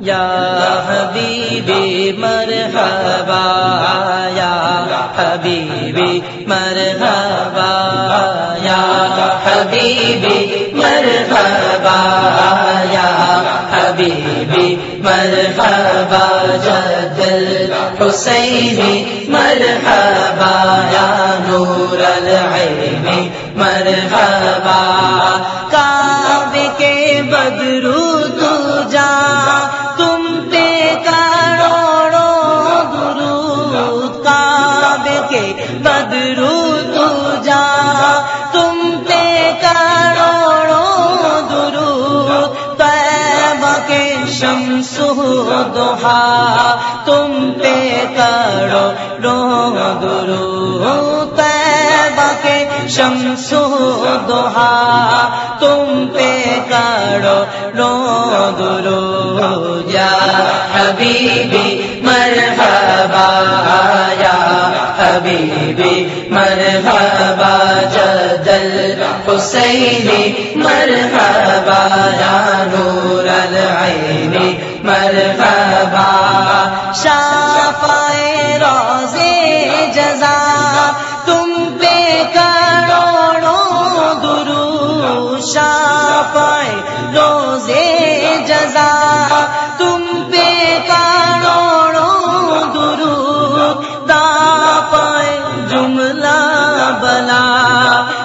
یا حبیبی مرحبا، یا حبیبی مرحبا، یا حبیبی مرحبا، یا حبیبی مرحبا، جد الحسینی مرحبا، یا نور العین مرحبا۔ کعبے کے بدرو کرو رو درو کے شمس دوہا، تم پہ کرو رو درو یا حبیبی مرحبا، یا حبیبی مرحبا، جدل حسینی مرحبا، یا نور العینی مرحبا پائے روزے جزا تم پہ کروڑوں درو دا پائے جملہ بلا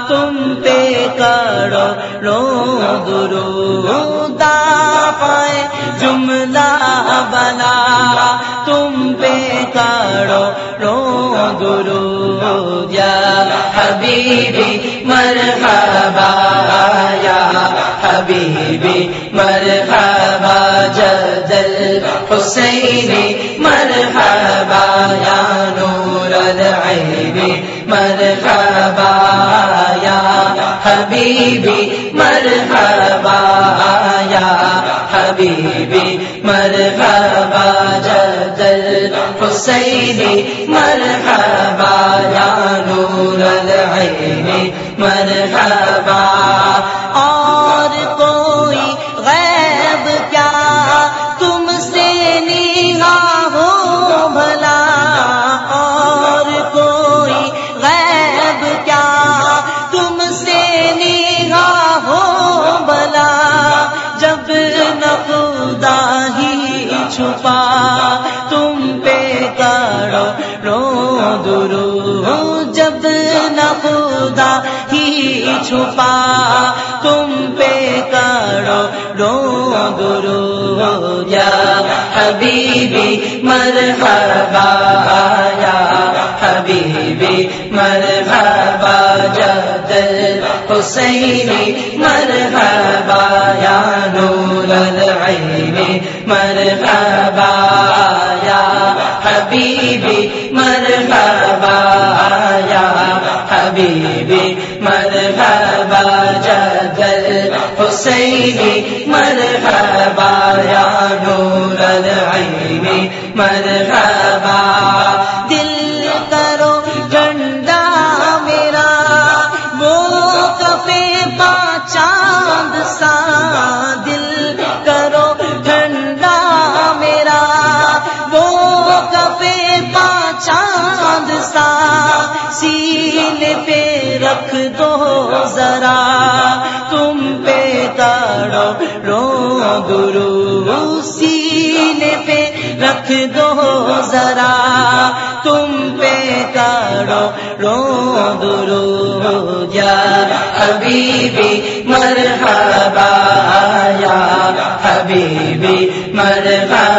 تم پہ کرو رو درو دا پائے جملہ بلا تم پہ کرو رو درو یا حبیبی مرحبا حبیبی، مرحبا جدل حسینی مرحبا یا نور العینی مرحبا یا حبیبی، مرحبا یا حبیبی، مرحبا جدل حسینی مرحبا یا نور العین مرحبا چھپا، تم پہ کرو رو درو۔ جب نہ خدا ہی چھپا، تم پہ کرو رو درو۔ یا حبیبی مرحبا، یا حبیبی مرحبا جدل حسینی مرحبا۔ حبیبی مرحبا جدل حسینی مرحبا یا نور العین مرحبا سینے پہ رکھ دو ذرا۔ تم پہ تاڑو رو گرو۔ سینے پہ رکھ دو ذرا۔ تم پہ تاڑو رو درو یا حبیبی مرحبا یا حبیبی مرحبا۔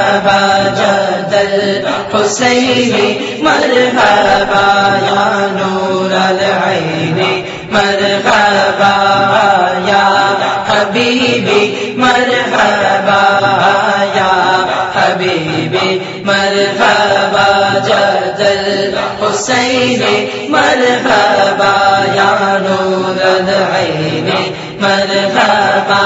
جدل حسینی مرحبا یا نور العین، مرحبا یا حبیبی مرحبا یا حبیبی مرحبا جدل حسینی مرحبا یا نور العین، مرحبا۔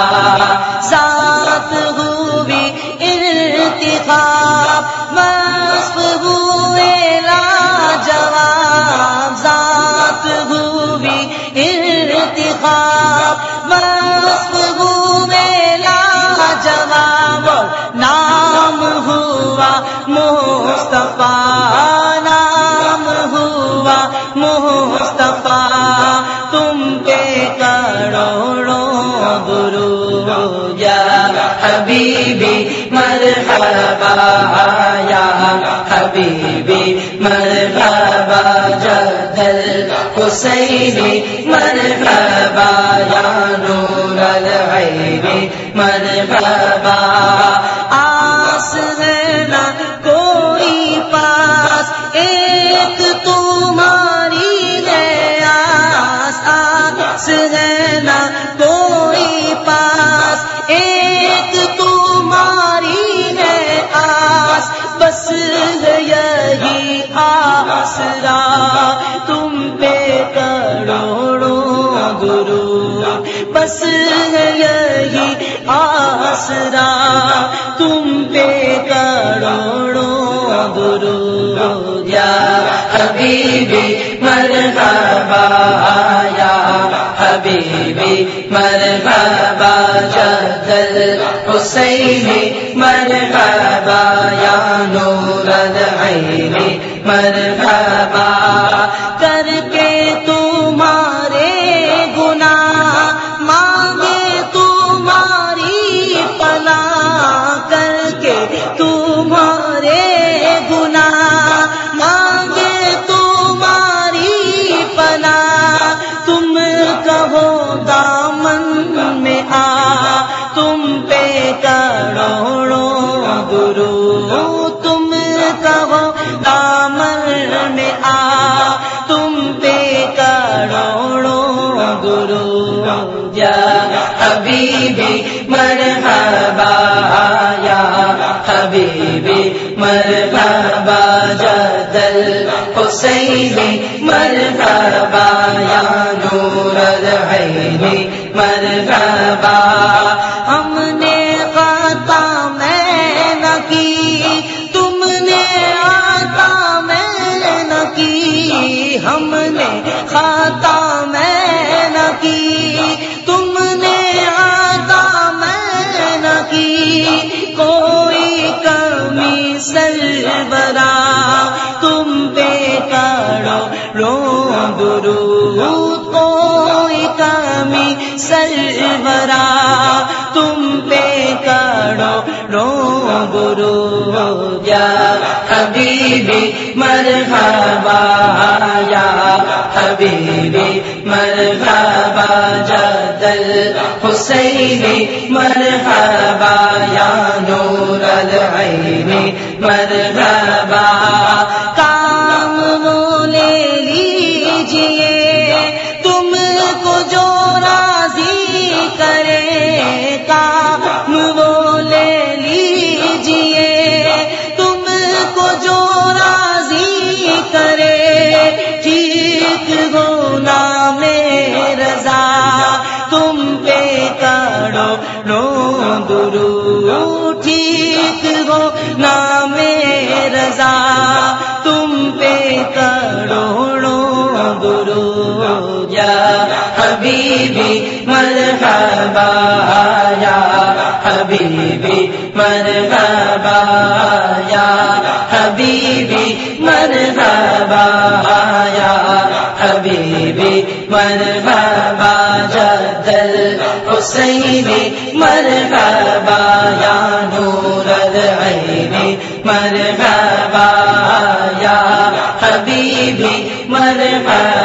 نام ہوا مصطفیٰ نام ہوا مصطفیٰ۔ تم پہ کروڑوں گرو یا حبیبی مرحبا یا حبیبی مرحبا جدل حسینی مرحبا یا نور العیبی مرحبا تم پہ کروڑوں گرو۔ بس ہے یہی آسرا، تم پہ کروڑوں گرو۔ یا حبیبی مرحبا، یا حبیبی مرحبا، جدل حسینی مرحبا، یا نور العینی مرحبا حبیبی، مرحبا جدل حسینی، مرحبا، یا نور العینی، مرحبا۔ ہم نے خطا میں نہ کی، تم نے آتا میں نہ کی۔ ہم کرو درود کوئی کمی سربرا تم پہ کرو رو گرو یا حبیبی مرحبا یا حبیبی مرحبا جدل حسینی مرحبا یا نور العینی مرحبا رو ٹھیک ہو نام رضا، تم پہ کروڑوں گرو یا حبیبی مرحبا، یا حبیبی مرحبا، یا حبیبی مرحبا، یا حبیبی مرحبا۔ حسین مرحبا یا نور العین مرحبا یا حبیبی مرحبا